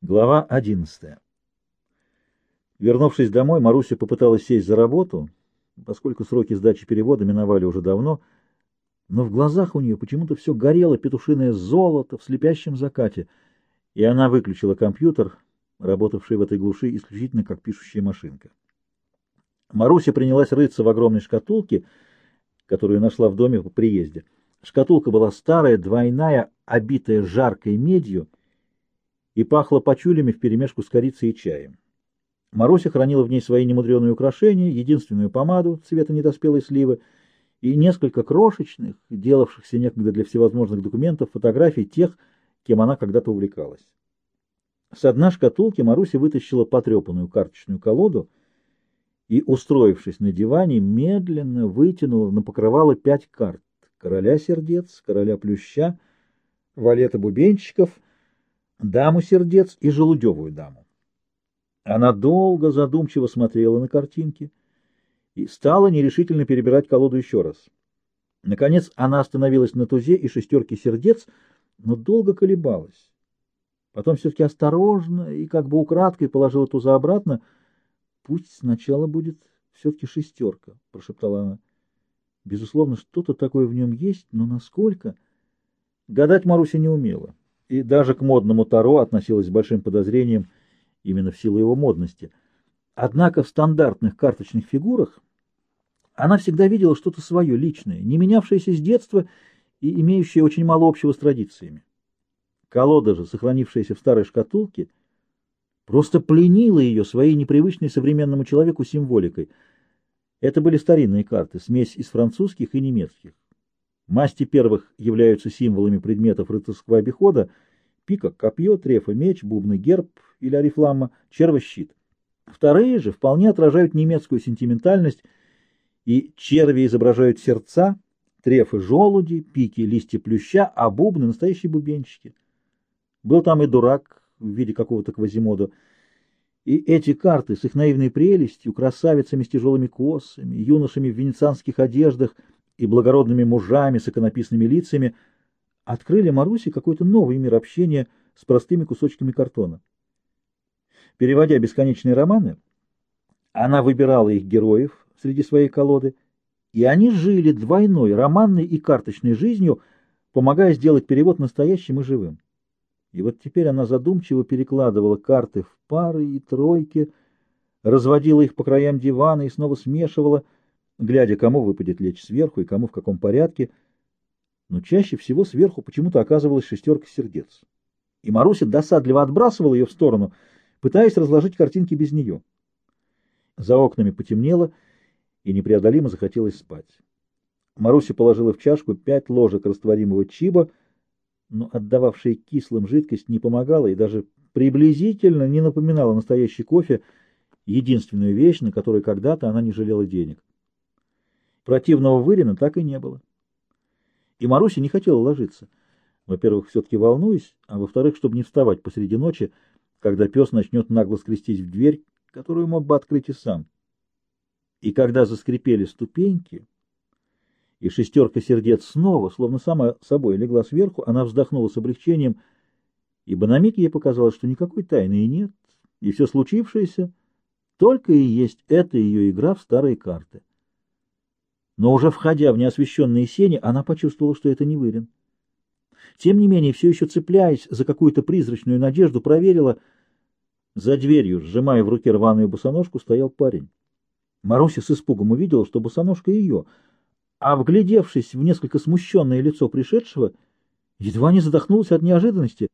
Глава 11. Вернувшись домой, Маруся попыталась сесть за работу, поскольку сроки сдачи перевода миновали уже давно, но в глазах у нее почему-то все горело петушиное золото в слепящем закате, и она выключила компьютер, работавший в этой глуши исключительно как пишущая машинка. Маруся принялась рыться в огромной шкатулке, которую нашла в доме по приезде. Шкатулка была старая, двойная, обитая жаркой медью, и пахло почулями вперемешку с корицей и чаем. Маруся хранила в ней свои немудреные украшения, единственную помаду цвета недоспелой сливы и несколько крошечных, делавшихся некогда для всевозможных документов, фотографий тех, кем она когда-то увлекалась. С дна шкатулки Маруся вытащила потрепанную карточную колоду и, устроившись на диване, медленно вытянула на покрывало пять карт — короля сердец, короля плюща, валета бубенчиков — даму сердец и желудевую даму. Она долго задумчиво смотрела на картинки и стала нерешительно перебирать колоду еще раз. Наконец она остановилась на тузе и шестерке сердец, но долго колебалась. Потом все-таки осторожно и как бы украдкой положила туза обратно. «Пусть сначала будет все-таки шестерка», — прошептала она. «Безусловно, что-то такое в нем есть, но насколько?» Гадать Маруся не умела и даже к модному Таро относилась с большим подозрением именно в силу его модности. Однако в стандартных карточных фигурах она всегда видела что-то свое, личное, не менявшееся с детства и имеющее очень мало общего с традициями. Колода же, сохранившаяся в старой шкатулке, просто пленила ее своей непривычной современному человеку символикой. Это были старинные карты, смесь из французских и немецких. Масти первых являются символами предметов рыцарского обихода — пика, копье, трефа, меч, бубны, герб или орифлама, черва, щит. Вторые же вполне отражают немецкую сентиментальность, и черви изображают сердца, трефы — желуди, пики — листья плюща, а бубны — настоящие бубенчики. Был там и дурак в виде какого-то квазимода. И эти карты с их наивной прелестью, красавицами с тяжелыми косами, юношами в венецианских одеждах — и благородными мужами с иконописными лицами открыли Марусе какой-то новый мир общения с простыми кусочками картона. Переводя бесконечные романы, она выбирала их героев среди своей колоды, и они жили двойной романной и карточной жизнью, помогая сделать перевод настоящим и живым. И вот теперь она задумчиво перекладывала карты в пары и тройки, разводила их по краям дивана и снова смешивала — глядя, кому выпадет лечь сверху и кому в каком порядке. Но чаще всего сверху почему-то оказывалась шестерка сердец. И Маруся досадливо отбрасывала ее в сторону, пытаясь разложить картинки без нее. За окнами потемнело, и непреодолимо захотелось спать. Маруся положила в чашку пять ложек растворимого чиба, но отдававшая кислым жидкость не помогала и даже приблизительно не напоминала настоящий кофе, единственную вещь, на которой когда-то она не жалела денег. Противного вырена так и не было. И Маруся не хотела ложиться. Во-первых, все-таки волнуюсь, а во-вторых, чтобы не вставать посреди ночи, когда пес начнет нагло скрестись в дверь, которую мог бы открыть и сам. И когда заскрипели ступеньки, и шестерка сердец снова, словно сама собой, легла сверху, она вздохнула с облегчением, ибо на миг ей показалось, что никакой тайны и нет, и все случившееся только и есть эта ее игра в старые карты но уже входя в неосвещенные сени, она почувствовала, что это не Вырин. Тем не менее, все еще цепляясь за какую-то призрачную надежду, проверила. За дверью, сжимая в руке рваную босоножку, стоял парень. Маруся с испугом увидела, что босоножка ее, а, вглядевшись в несколько смущенное лицо пришедшего, едва не задохнулась от неожиданности.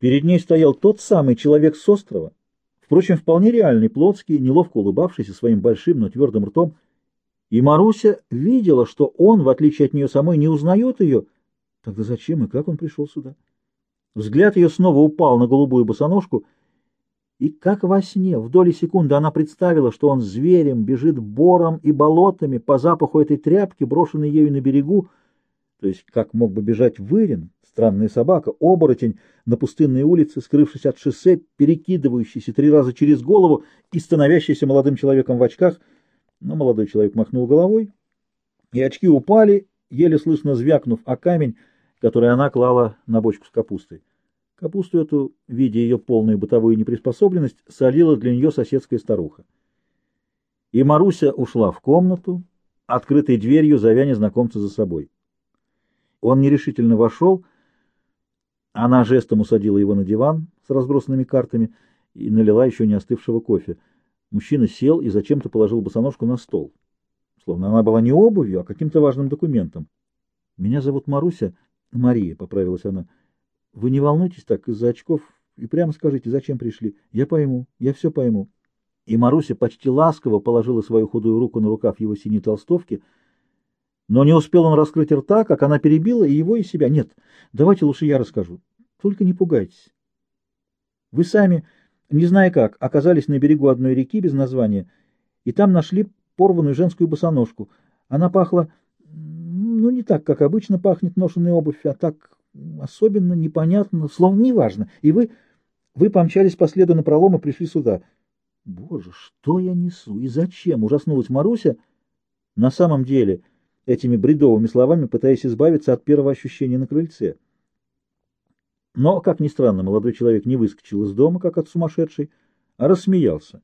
Перед ней стоял тот самый человек с острова, впрочем, вполне реальный, плотский, неловко улыбавшийся своим большим, но твердым ртом, и Маруся видела, что он, в отличие от нее самой, не узнает ее. Тогда зачем и как он пришел сюда? Взгляд ее снова упал на голубую босоножку, и как во сне, в доли секунды она представила, что он зверем бежит бором и болотами по запаху этой тряпки, брошенной ею на берегу, то есть как мог бы бежать Вырин, странная собака, оборотень на пустынной улице, скрывшись от шоссе, перекидывающийся три раза через голову и становящийся молодым человеком в очках — но молодой человек махнул головой, и очки упали, еле слышно звякнув о камень, который она клала на бочку с капустой. Капусту эту, видя ее полную бытовую неприспособленность, солила для нее соседская старуха. И Маруся ушла в комнату, открытой дверью зовя незнакомца за собой. Он нерешительно вошел, она жестом усадила его на диван с разбросанными картами и налила еще не остывшего кофе. Мужчина сел и зачем-то положил босоножку на стол, словно она была не обувью, а каким-то важным документом. — Меня зовут Маруся. — Мария, — поправилась она. — Вы не волнуйтесь так из-за очков и прямо скажите, зачем пришли. Я пойму, я все пойму. И Маруся почти ласково положила свою худую руку на рукав его синей толстовки, но не успел он раскрыть рта, как она перебила и его, и себя. Нет, давайте лучше я расскажу. Только не пугайтесь. Вы сами, не зная как, оказались на берегу одной реки без названия, и там нашли порванную женскую босоножку. Она пахла, ну, не так, как обычно пахнет ношенная обувь, а так особенно непонятно, словно неважно. И вы, вы помчались по следу напролом и пришли сюда — Боже, что я несу и зачем? Ужаснулась Маруся. На самом деле, этими бредовыми словами пытаясь избавиться от первого ощущения на крыльце. Но, как ни странно, молодой человек не выскочил из дома, как от сумасшедшей, а рассмеялся.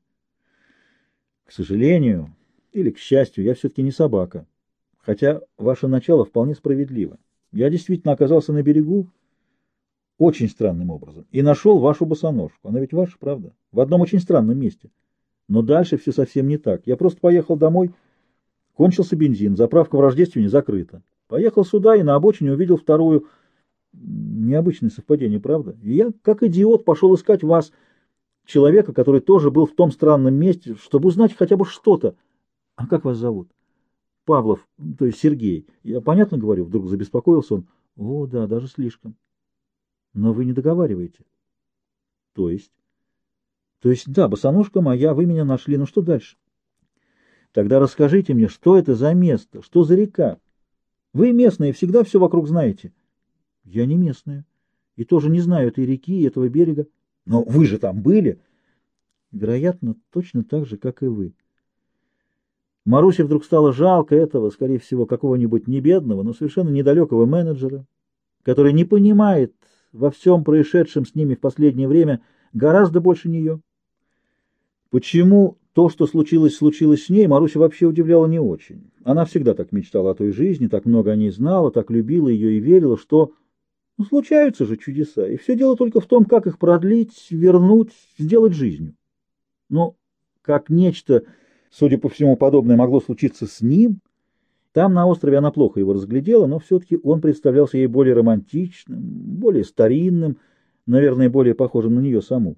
К сожалению, или к счастью, я все-таки не собака. Хотя ваше начало вполне справедливо. Я действительно оказался на берегу, очень странным образом. И нашел вашу босоножку. Она ведь ваша, правда? В одном очень странном месте. Но дальше все совсем не так. Я просто поехал домой, кончился бензин, заправка в Рождествене закрыта. Поехал сюда и на обочине увидел вторую... Необычное совпадение, правда? И я, как идиот, пошел искать вас, человека, который тоже был в том странном месте, чтобы узнать хотя бы что-то. А как вас зовут? Павлов, то есть Сергей. Я понятно говорю? Вдруг забеспокоился он. О, да, даже слишком. Но вы не договариваете. То есть? То есть, да, босоножка моя, вы меня нашли, ну что дальше? Тогда расскажите мне, что это за место, что за река? Вы местные, всегда все вокруг знаете. Я не местная. И тоже не знаю этой реки и этого берега. Но вы же там были. Вероятно, точно так же, как и вы. Марусе вдруг стало жалко этого, скорее всего, какого-нибудь небедного, но совершенно недалекого менеджера, который не понимает во всем происшедшем с ними в последнее время гораздо больше нее. Почему то, что случилось, случилось с ней, Маруся вообще удивляла не очень. Она всегда так мечтала о той жизни, так много о ней знала, так любила ее и верила, что ну, случаются же чудеса, и все дело только в том, как их продлить, вернуть, сделать жизнью. Но как нечто, судя по всему, подобное могло случиться с ним, там, на острове, она плохо его разглядела, но все-таки он представлялся ей более романтичным, более старинным, наверное, более похожим на нее саму.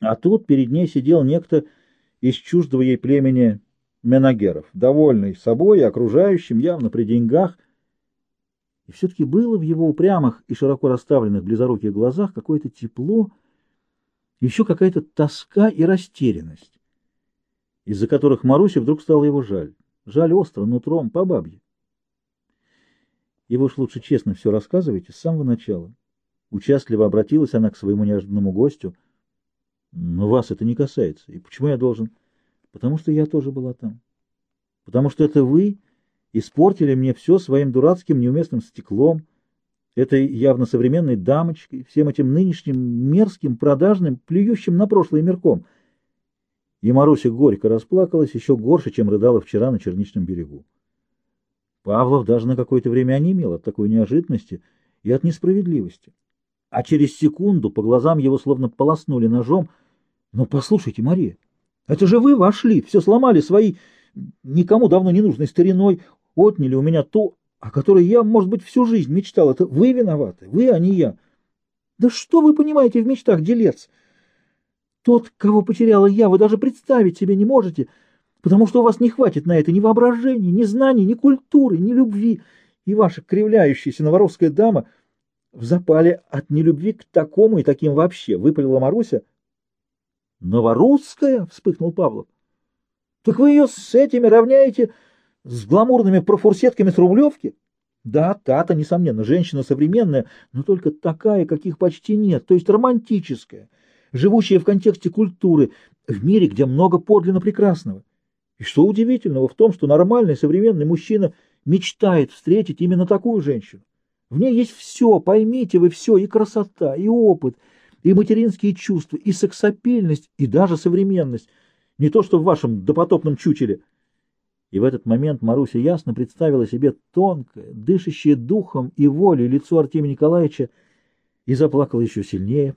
А тут перед ней сидел некто из чуждого ей племени Менагеров, довольный собой и окружающим, явно при деньгах. И все-таки было в его упрямых и широко расставленных близоруких глазах какое-то тепло, еще какая-то тоска и растерянность, из-за которых Марусе вдруг стало его жаль. Жаль остро, нутром, по бабье. И вы уж лучше честно все рассказывайте с самого начала. Участливо обратилась она к своему неожиданному гостю. Но вас это не касается. И почему я должен? Потому что я тоже была там. Потому что это вы испортили мне все своим дурацким неуместным стеклом, этой явно современной дамочкой, всем этим нынешним мерзким, продажным, плюющим на прошлое мерком — и Маруся горько расплакалась, еще горше, чем рыдала вчера на Черничном берегу. Павлов даже на какое-то время онемел от такой неожиданности и от несправедливости. А через секунду по глазам его словно полоснули ножом. «Но послушайте, Мария, это же вы вошли, все сломали своей никому давно не нужной стариной, отняли у меня то, о которой я, может быть, всю жизнь мечтал. Это вы виноваты, вы, а не я. Да что вы понимаете в мечтах, делец?» Тот, кого потеряла я, вы даже представить себе не можете, потому что у вас не хватит на это ни воображения, ни знаний, ни культуры, ни любви, и ваша кривляющаяся новоровская дама в запале от нелюбви к такому и таким вообще, выпалила Маруся. «Новорусская?» — вспыхнул Павлов. «Так вы ее с этими равняете с гламурными профурсетками с Рублевки?» «Да, та-то, несомненно, женщина современная, но только такая, каких почти нет, то есть романтическая» живущая в контексте культуры, в мире, где много подлинно прекрасного. И что удивительного в том, что нормальный современный мужчина мечтает встретить именно такую женщину. В ней есть все, поймите вы все, и красота, и опыт, и материнские чувства, и сексапильность, и даже современность. Не то, что в вашем допотопном чучеле. И в этот момент Маруся ясно представила себе тонкое, дышащее духом и волей лицо Артемия Николаевича и заплакала еще сильнее,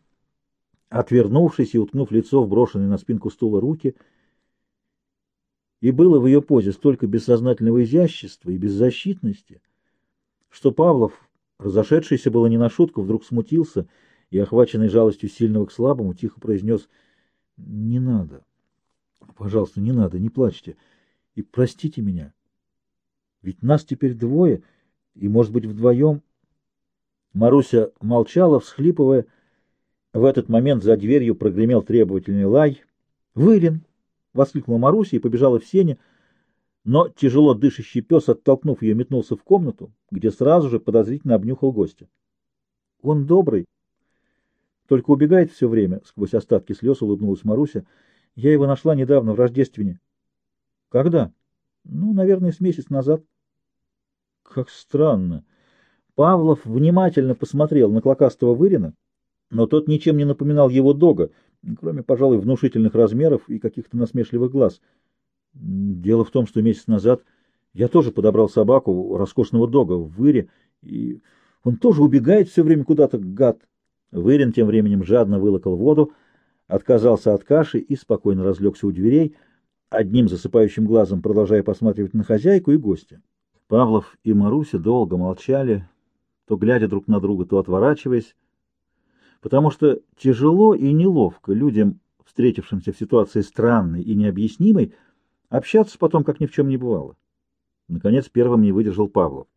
отвернувшись и уткнув лицо в брошенные на спинку стула руки. И было в ее позе столько бессознательного изящества и беззащитности, что Павлов, разошедшийся было не на шутку, вдруг смутился и, охваченный жалостью сильного к слабому, тихо произнес «Не надо, пожалуйста, не надо, не плачьте» и простите меня. Ведь нас теперь двое, и, может быть, вдвоем. Маруся молчала, всхлипывая. В этот момент за дверью прогремел требовательный лай. «Вырин!» — воскликнула Маруся и побежала в сене, но тяжело дышащий пес, оттолкнув ее, метнулся в комнату, где сразу же подозрительно обнюхал гостя. «Он добрый, только убегает все время», — сквозь остатки слез улыбнулась Маруся. «Я его нашла недавно в Рождествене». Когда? Ну, наверное, с месяц назад. Как странно. Павлов внимательно посмотрел на клокастого вырина, но тот ничем не напоминал его дога, кроме, пожалуй, внушительных размеров и каких-то насмешливых глаз. Дело в том, что месяц назад я тоже подобрал собаку, роскошного дога, в выре, и он тоже убегает все время куда-то, гад. Вырин тем временем жадно вылокал воду, отказался от каши и спокойно разлегся у дверей, одним засыпающим глазом продолжая посматривать на хозяйку и гостя. Павлов и Маруся долго молчали, то глядя друг на друга, то отворачиваясь, потому что тяжело и неловко людям, встретившимся в ситуации странной и необъяснимой, общаться потом, как ни в чем не бывало. Наконец, первым не выдержал Павлов.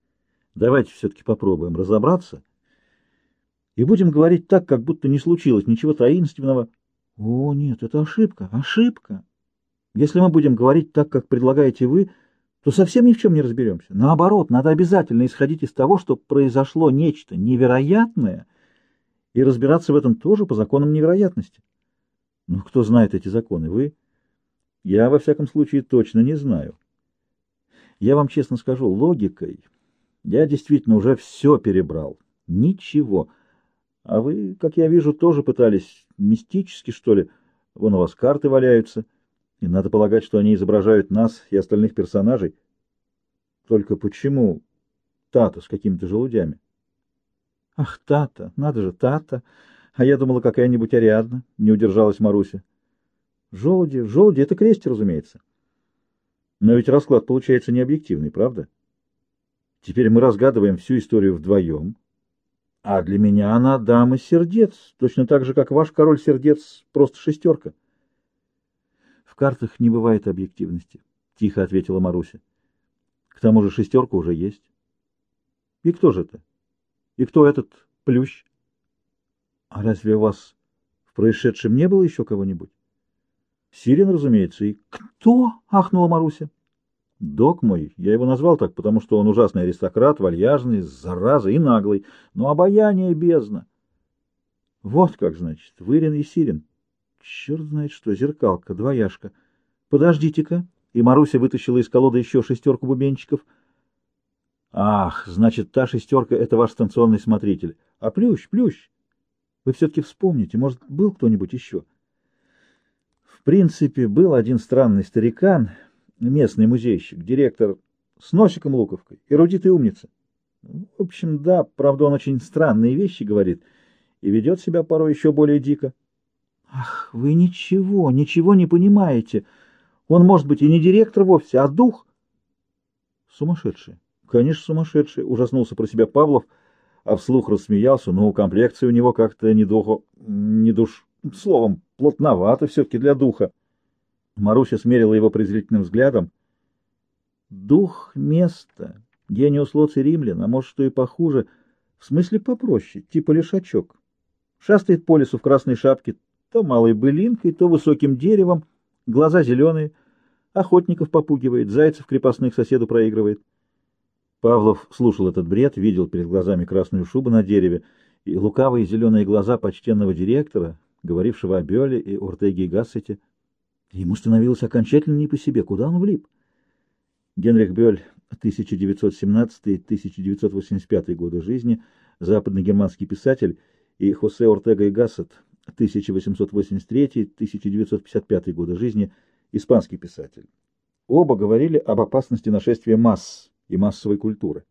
Давайте все-таки попробуем разобраться и будем говорить так, как будто не случилось ничего таинственного. О, нет, это ошибка, ошибка. Если мы будем говорить так, как предлагаете вы, то совсем ни в чем не разберемся. Наоборот, надо обязательно исходить из того, что произошло нечто невероятное, и разбираться в этом тоже по законам невероятности. Ну, кто знает эти законы? Вы? Я, во всяком случае, точно не знаю. Я вам честно скажу, логикой я действительно уже все перебрал. Ничего. А вы, как я вижу, тоже пытались мистически, что ли. Вон у вас карты валяются. И надо полагать, что они изображают нас и остальных персонажей. Только почему Тата с какими-то желудями? Ах, Тата, надо же, Тата. А я думала, какая-нибудь Ариадна, не удержалась Маруся. Желуди, желуди — это крести, разумеется. Но ведь расклад получается необъективный, правда? Теперь мы разгадываем всю историю вдвоем. А для меня она дама сердец, точно так же, как ваш король сердец, просто шестерка. Картах не бывает объективности, — тихо ответила Маруся. К тому же шестерка уже есть. И кто же это? И кто этот плющ? А разве у вас в происшедшем не было еще кого-нибудь? Сирин, разумеется. И кто? — ахнула Маруся. Док мой, я его назвал так, потому что он ужасный аристократ, вальяжный, зараза и наглый, но обаяние бездна. Вот как, значит, Вырин и Сирин. Черт знает что, зеркалка, двояшка. Подождите-ка. И Маруся вытащила из колоды еще шестерку бубенчиков. Ах, значит, та шестерка — это ваш станционный смотритель. А плющ, плющ. Вы все-таки вспомните, может, был кто-нибудь еще? В принципе, был один странный старикан, местный музейщик, директор с носиком луковкой, эрудит и умница. В общем, да, правда, он очень странные вещи говорит и ведет себя порой еще более дико. Ах, вы ничего, ничего не понимаете. Он, может быть, и не директор вовсе, а дух. Сумасшедший. Конечно, сумасшедший, ужаснулся про себя Павлов, а вслух рассмеялся, но у комплекции у него как-то не духу, не душ, словом, плотновато все-таки для духа. Маруся смерила его презрительным взглядом. Дух — место, гениус Лоци римлян, а может, что и похуже, в смысле попроще, типа лишачок. Шастает по лесу в красной шапке, то малой былинкой, то высоким деревом, глаза зеленые, охотников попугивает, зайцев крепостных соседу проигрывает. Павлов слушал этот бред, видел перед глазами красную шубу на дереве и лукавые зеленые глаза почтенного директора, говорившего о Бёле и Ортеге и Гассете. Ему становилось окончательно не по себе, куда он влип. Генрих Бёль 1917-1985 годы жизни, западногерманский писатель, и Хосе Ортега и Гассет, 1883-1955 годы жизни, испанский писатель. Оба говорили об опасности нашествия масс и массовой культуры.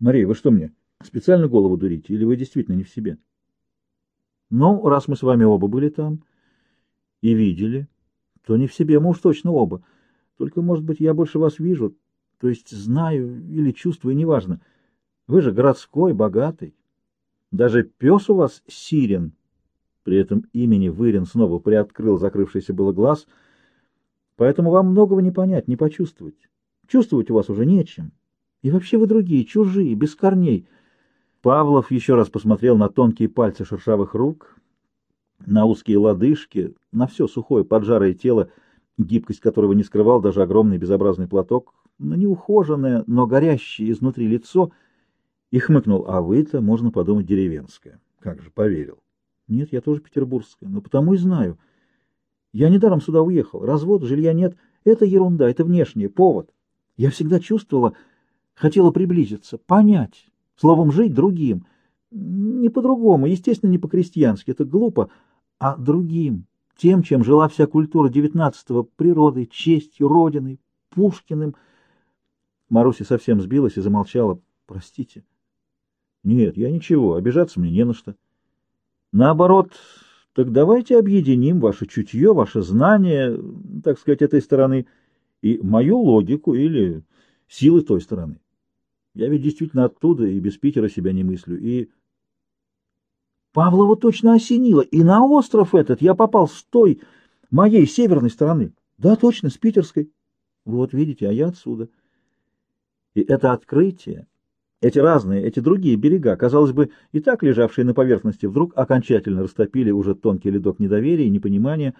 Мария, вы что мне, специально голову дурите, или вы действительно не в себе? Ну, раз мы с вами оба были там и видели, то не в себе, мы уж точно оба. Только, может быть, я больше вас вижу, то есть знаю или чувствую, неважно. Вы же городской, богатый. Даже пес у вас сирен. При этом имени Вырин снова приоткрыл закрывшийся было глаз. Поэтому вам многого не понять, не почувствовать. Чувствовать у вас уже нечем. И вообще вы другие, чужие, без корней. Павлов еще раз посмотрел на тонкие пальцы шершавых рук, на узкие лодыжки, на все сухое поджарое тело, гибкость которого не скрывал даже огромный безобразный платок, на неухоженное, но горящее изнутри лицо — и хмыкнул, а вы-то, можно подумать, деревенская. Как же, поверил. Нет, я тоже петербургская, но потому и знаю. Я недаром сюда уехал. Развод, жилья нет. Это ерунда, это внешний повод. Я всегда чувствовала, хотела приблизиться, понять, словом, жить другим. Не по-другому, естественно, не по-крестьянски, это глупо, а другим, тем, чем жила вся культура девятнадцатого, природой, честью, родиной, Пушкиным. Маруся совсем сбилась и замолчала. Простите. Нет, я ничего, обижаться мне не на что. Наоборот, так давайте объединим ваше чутье, ваше знание, так сказать, этой стороны, и мою логику или силы той стороны. Я ведь действительно оттуда и без Питера себя не мыслю, и... Павлова точно осенило, и на остров этот я попал с той, моей северной стороны. Да, точно, с питерской. Вот, видите, а я отсюда. И это открытие эти разные, эти другие берега, казалось бы, и так лежавшие на поверхности, вдруг окончательно растопили уже тонкий ледок недоверия и непонимания.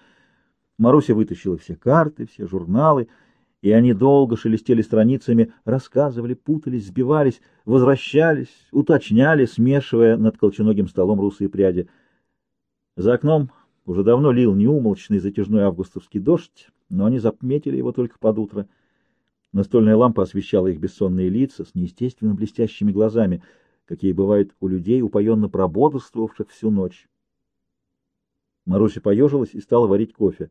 Маруся вытащила все карты, все журналы, и они долго шелестели страницами, рассказывали, путались, сбивались, возвращались, уточняли, смешивая над колченогим столом русые пряди. За окном уже давно лил неумолчный затяжной августовский дождь, но они запметили его только под утро — Настольная лампа освещала их бессонные лица с неестественно блестящими глазами, какие бывают у людей, упоенно прободрствовавших всю ночь. Маруся поежилась и стала варить кофе.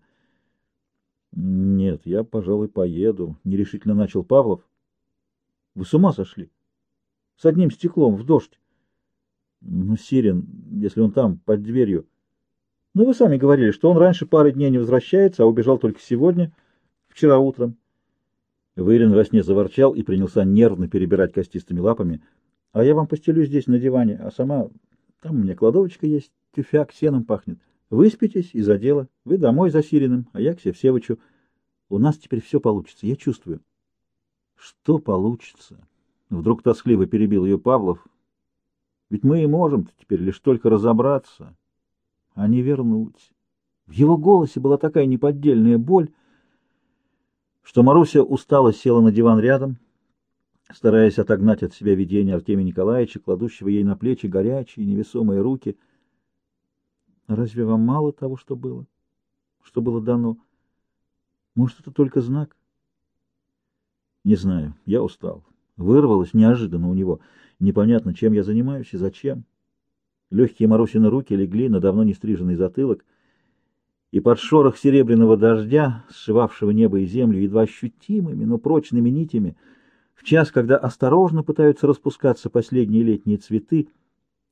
— Нет, я, пожалуй, поеду, — нерешительно начал Павлов. — Вы с ума сошли? С одним стеклом, в дождь. — Ну, Сирин, если он там, под дверью. — Ну, вы сами говорили, что он раньше пары дней не возвращается, а убежал только сегодня, вчера утром. Вырин во сне заворчал и принялся нервно перебирать костистыми лапами. — А я вам постелю здесь на диване, а сама... Там у меня кладовочка есть, тюфяк, сеном пахнет. Выспитесь и за дело. Вы домой за Сириным, а я к Севсевычу. У нас теперь все получится, я чувствую. — Что получится? Вдруг тоскливо перебил ее Павлов. — Ведь мы и можем теперь лишь только разобраться, а не вернуть. В его голосе была такая неподдельная боль, что Маруся устало села на диван рядом, стараясь отогнать от себя видение Артемия Николаевича, кладущего ей на плечи горячие, невесомые руки. Разве вам мало того, что было? Что было дано? Может, это только знак? Не знаю, я устал. Вырвалось неожиданно у него. Непонятно, чем я занимаюсь и зачем. Легкие Марусины руки легли на давно не стриженный затылок — и под шорох серебряного дождя, сшивавшего небо и землю едва ощутимыми, но прочными нитями, в час, когда осторожно пытаются распускаться последние летние цветы,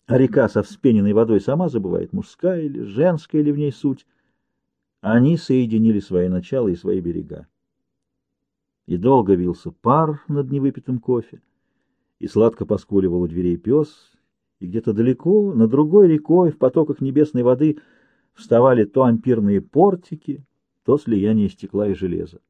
а река со вспененной водой сама забывает, мужская или женская ли в ней суть, они соединили свои начала и свои берега. И долго вился пар над невыпитым кофе, и сладко поскуливал у дверей пес, и где-то далеко, на другой рекой, в потоках небесной воды — вставали то ампирные портики, то слияние стекла и железа.